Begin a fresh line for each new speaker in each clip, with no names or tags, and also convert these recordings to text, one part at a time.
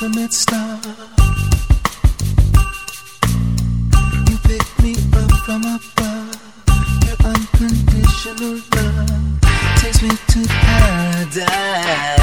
ultimate star. You pick me up from above. Your unconditional love takes me to paradise.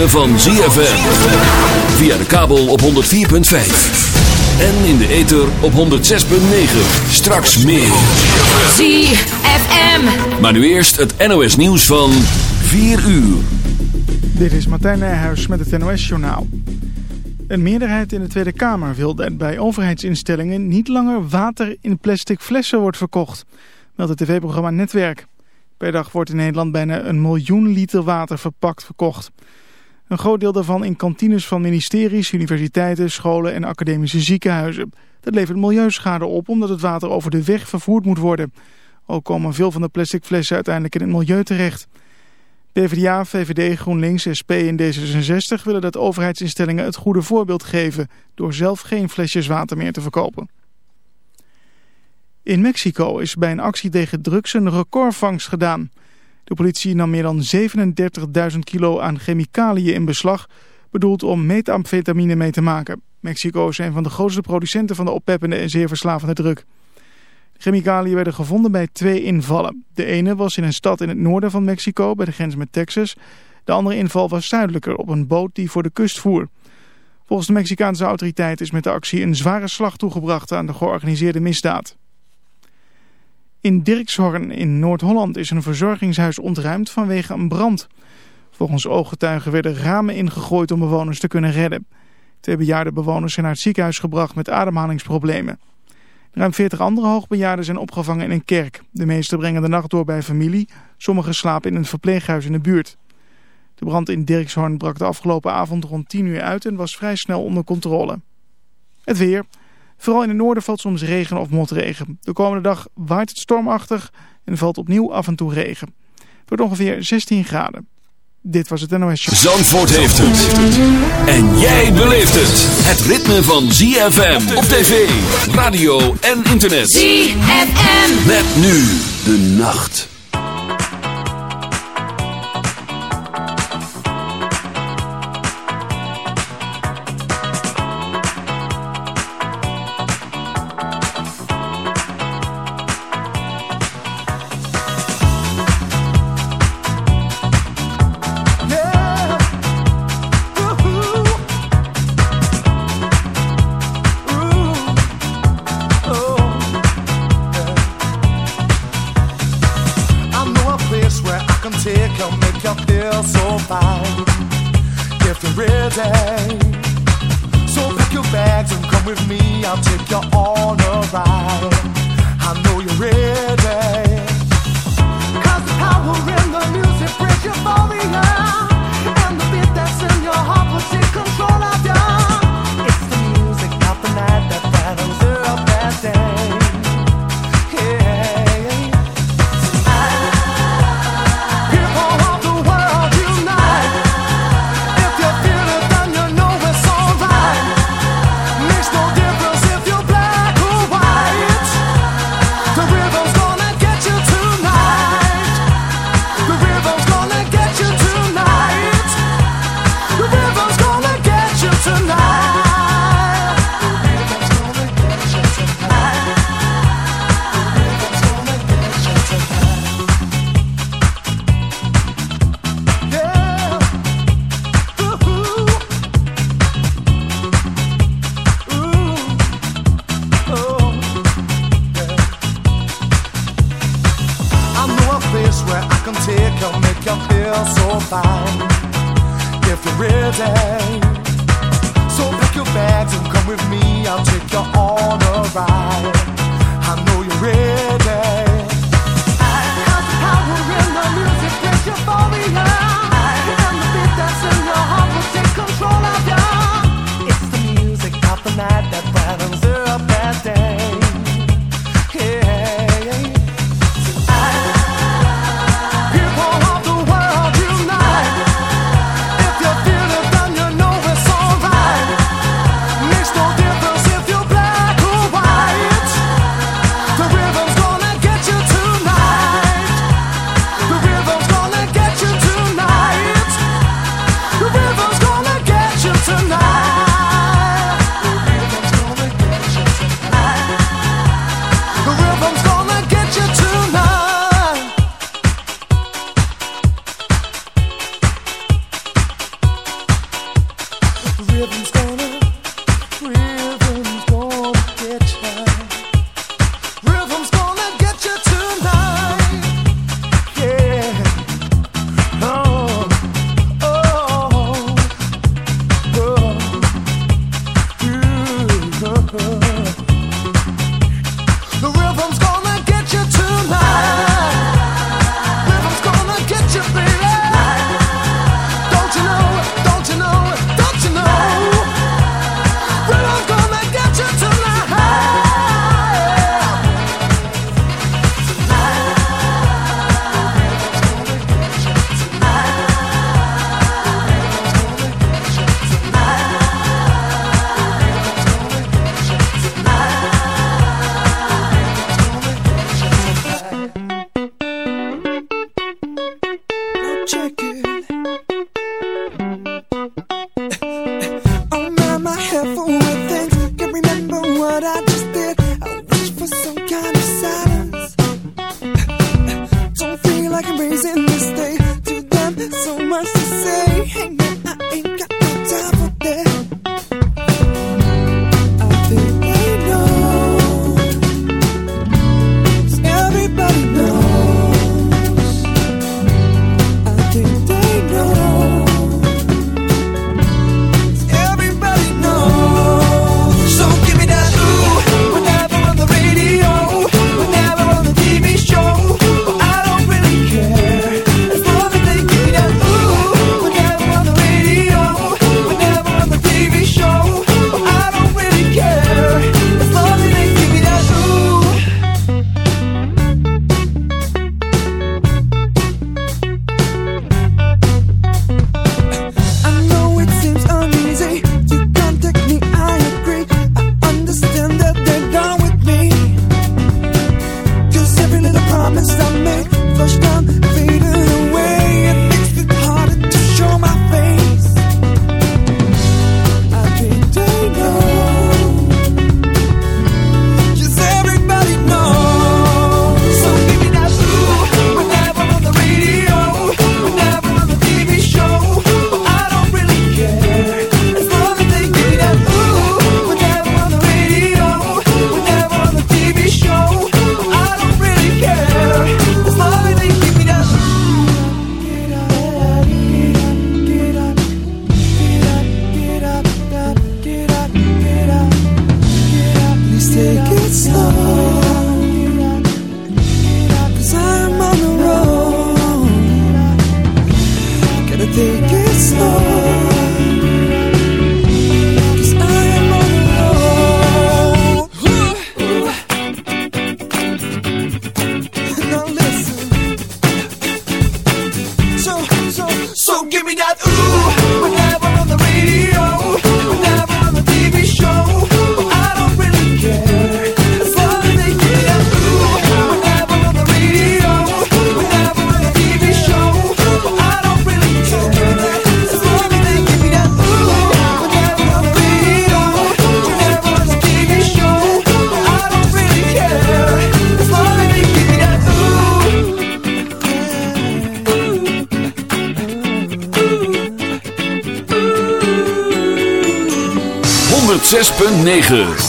Ritme van ZFM. Via de kabel op 104.5. En in de ether op 106.9. Straks meer.
ZFM.
Maar nu eerst het NOS nieuws van 4 uur.
Dit is Martijn Nijhuis met het NOS-journaal. Een meerderheid in de Tweede Kamer wil dat bij overheidsinstellingen niet langer water in plastic flessen wordt verkocht, meldt het tv-programma Netwerk. Per dag wordt in Nederland bijna een miljoen liter water verpakt verkocht. Een groot deel daarvan in kantines van ministeries, universiteiten, scholen en academische ziekenhuizen. Dat levert milieuschade op omdat het water over de weg vervoerd moet worden. Ook komen veel van de plastic flessen uiteindelijk in het milieu terecht. PvdA, VVD, GroenLinks, SP en D66 willen dat overheidsinstellingen het goede voorbeeld geven door zelf geen flesjes water meer te verkopen. In Mexico is bij een actie tegen drugs een recordvangst gedaan. De politie nam meer dan 37.000 kilo aan chemicaliën in beslag, bedoeld om methamfetamine mee te maken. Mexico is een van de grootste producenten van de oppeppende en zeer verslavende druk. De chemicaliën werden gevonden bij twee invallen. De ene was in een stad in het noorden van Mexico, bij de grens met Texas. De andere inval was zuidelijker, op een boot die voor de kust voer. Volgens de Mexicaanse autoriteit is met de actie een zware slag toegebracht aan de georganiseerde misdaad. In Dirkshorn in Noord-Holland is een verzorgingshuis ontruimd vanwege een brand. Volgens ooggetuigen werden ramen ingegooid om bewoners te kunnen redden. Twee bejaarde bewoners zijn naar het ziekenhuis gebracht met ademhalingsproblemen. Ruim 40 andere hoogbejaarden zijn opgevangen in een kerk. De meeste brengen de nacht door bij familie, sommigen slapen in een verpleeghuis in de buurt. De brand in Dirkshorn brak de afgelopen avond rond 10 uur uit en was vrij snel onder controle. Het weer. Vooral in het noorden valt soms regen of motregen. De komende dag waait het stormachtig en valt opnieuw af en toe regen. Het wordt ongeveer 16 graden. Dit was het NOS Show.
Zandvoort heeft het. En jij beleeft het. Het ritme van ZFM op tv, radio en internet.
ZFM.
Met nu de nacht.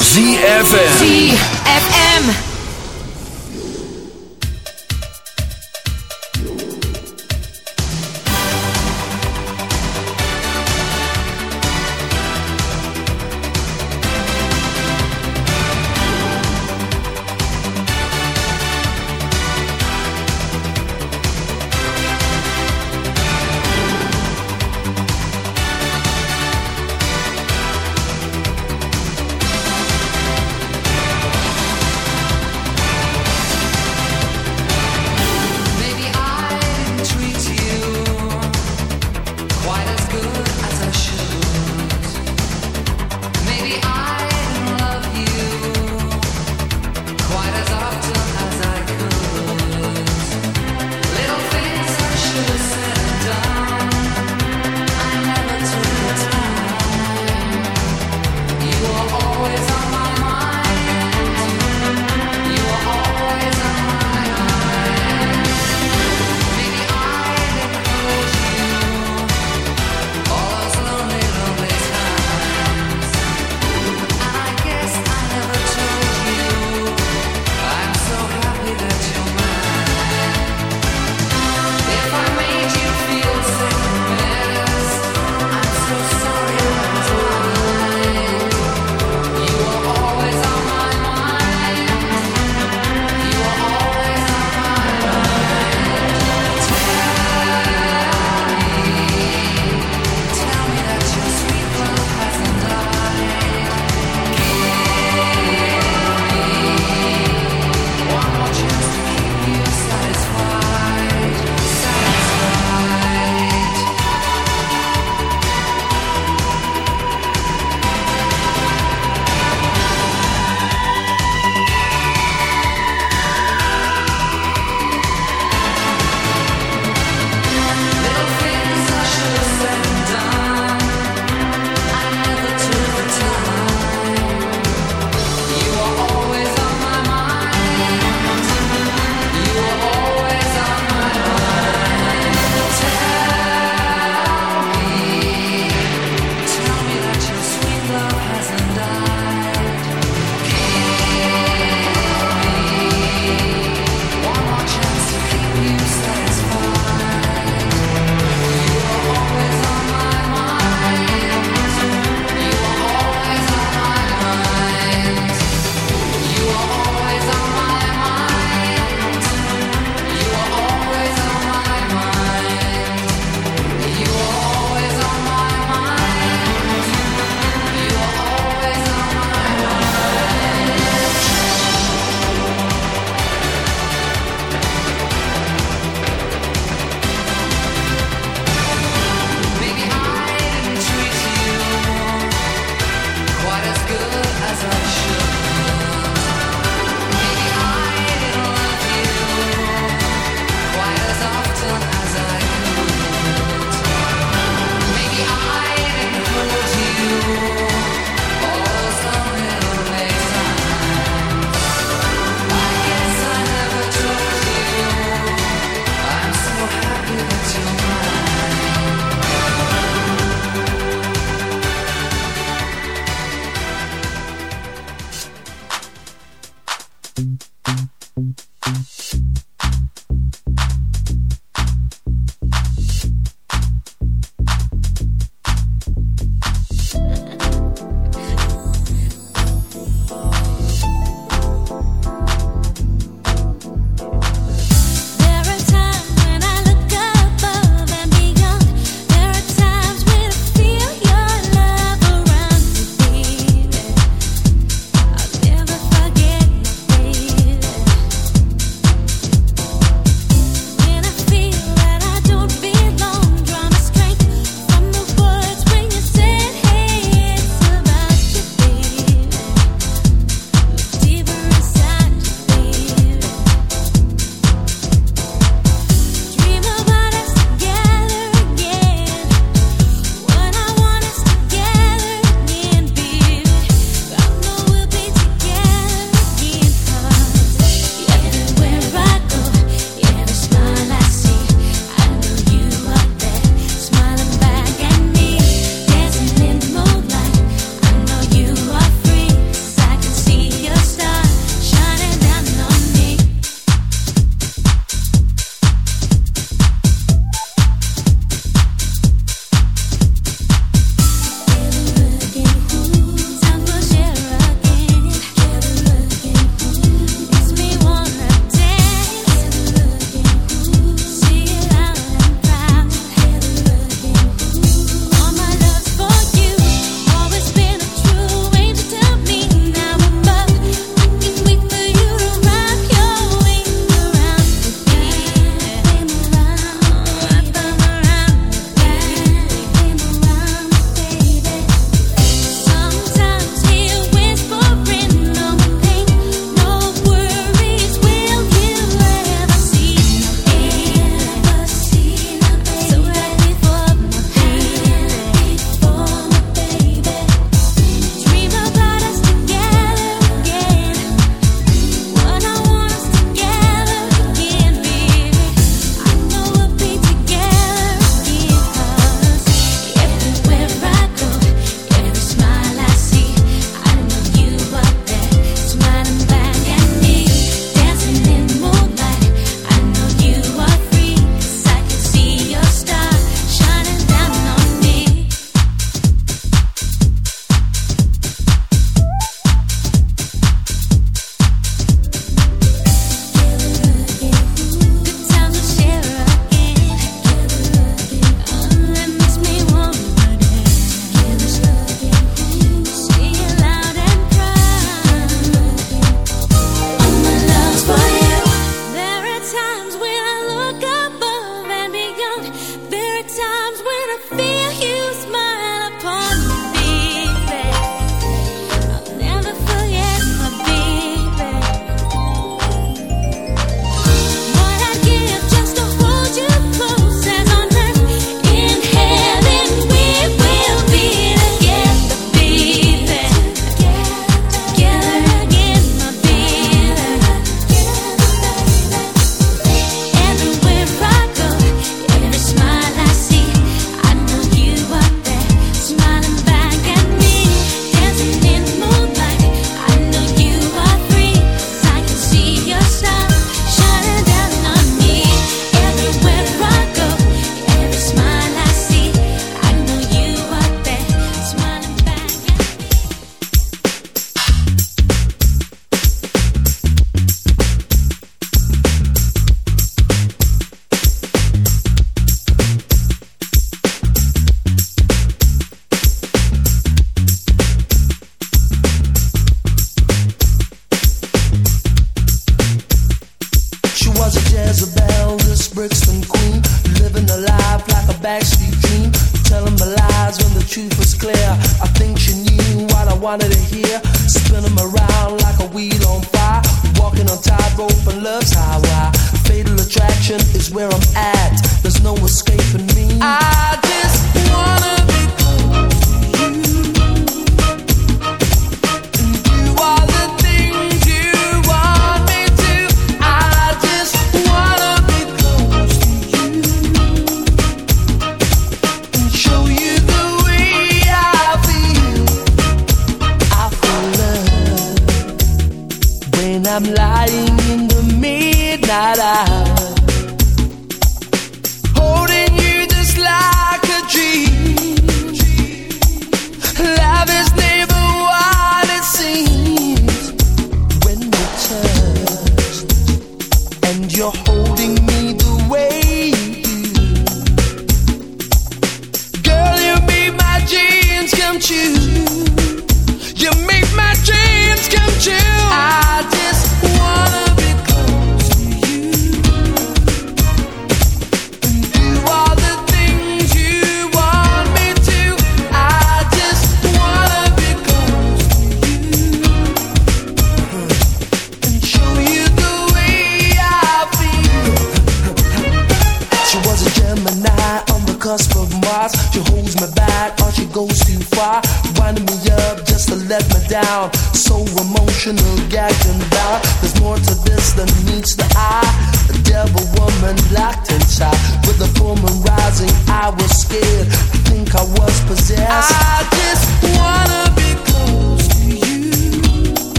ZFM.
ZFM.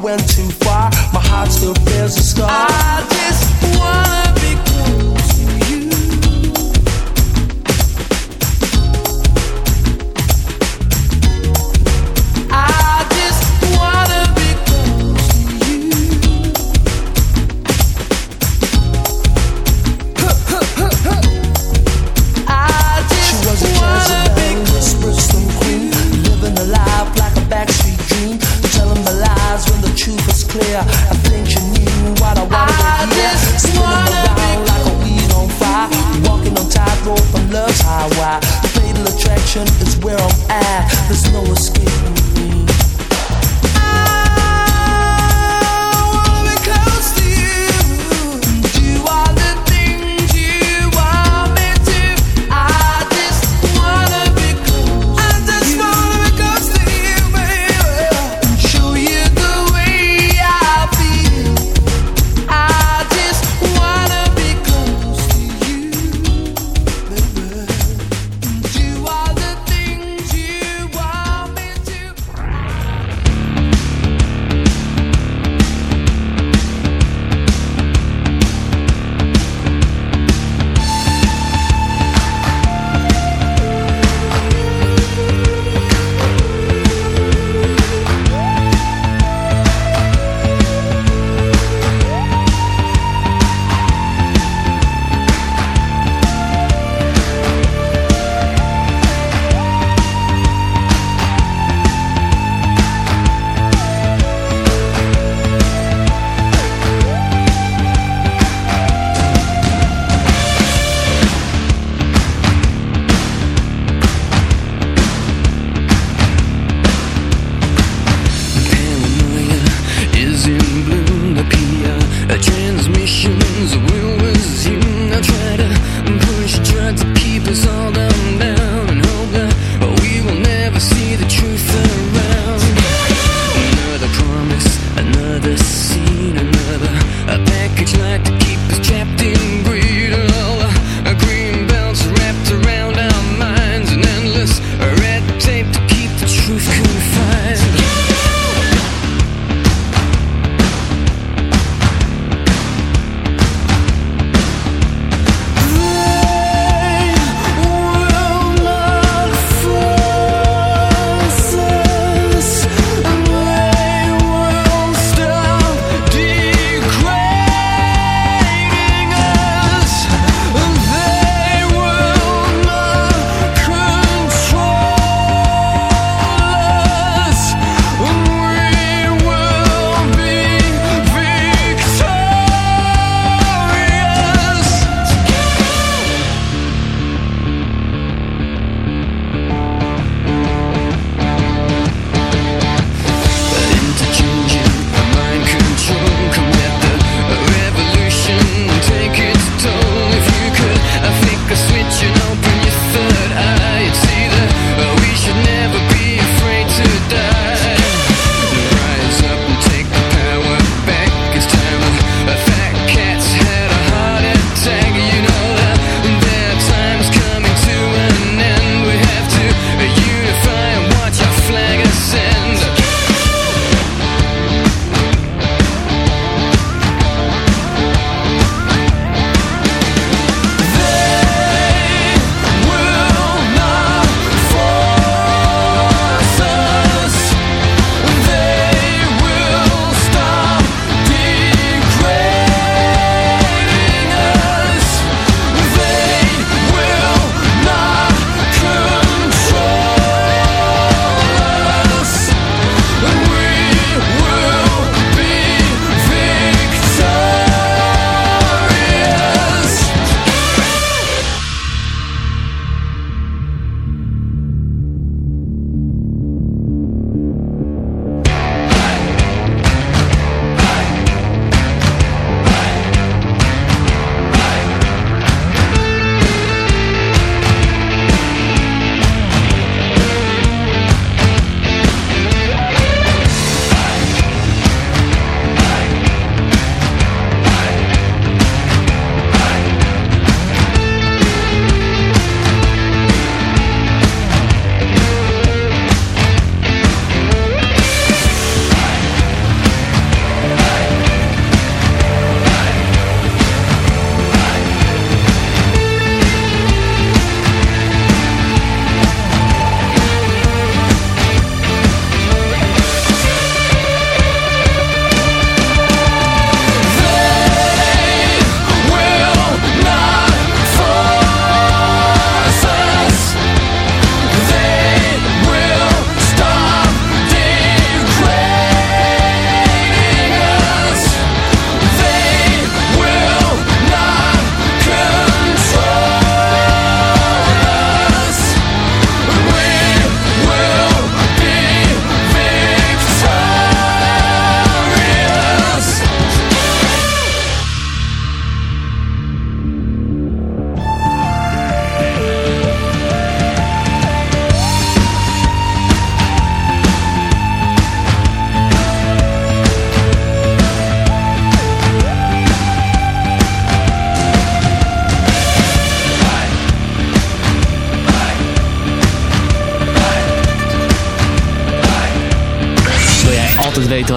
went to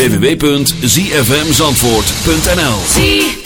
www.zfmzandvoort.nl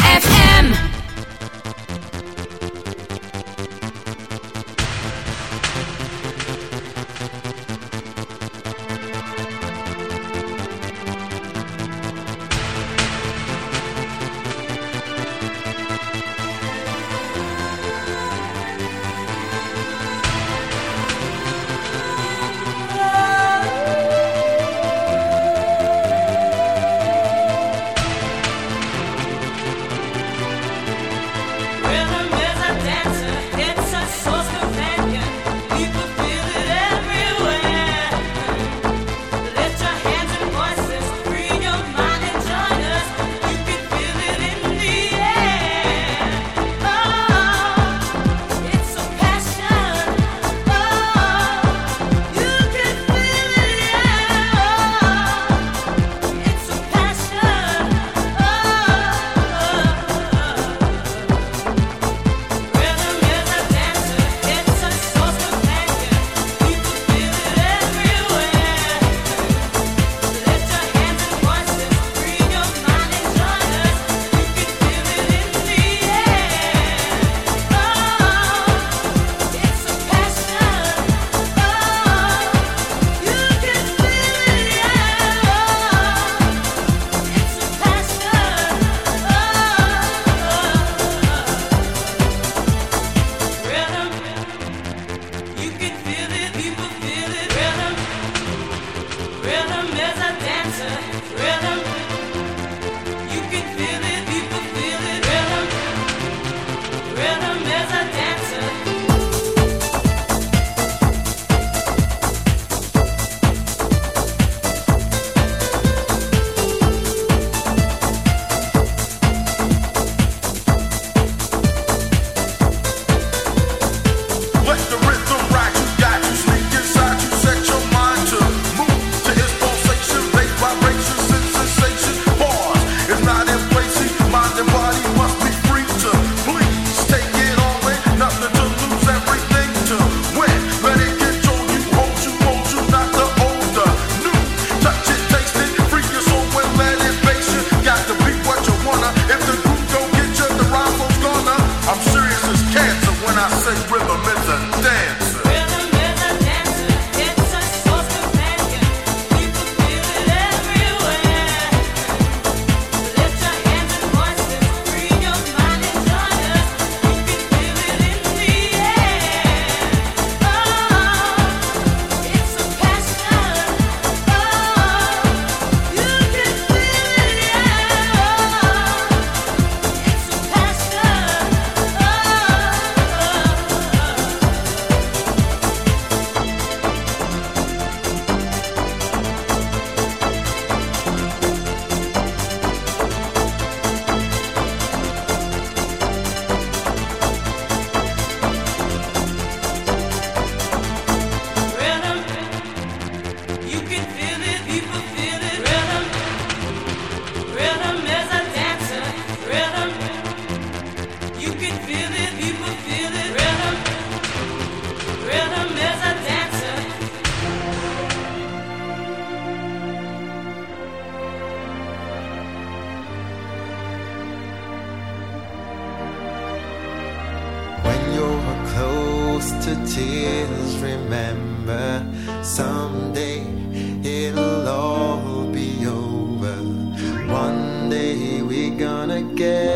again.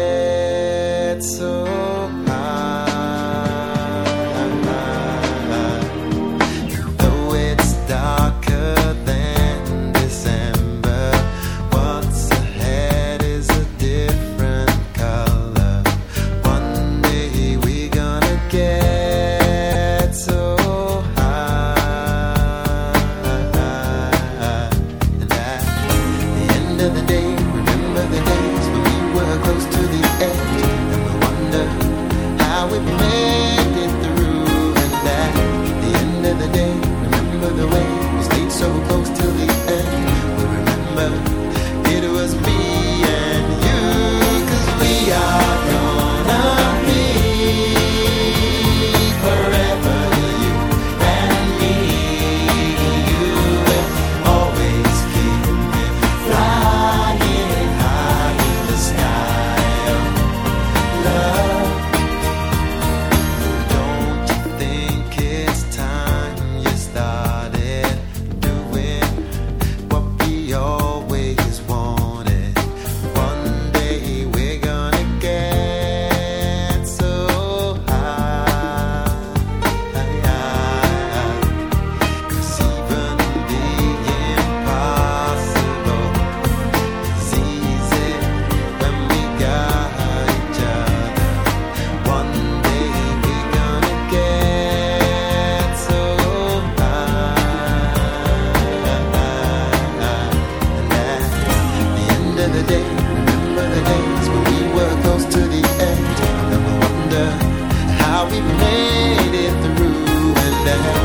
made it through. And at the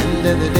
end of
the day,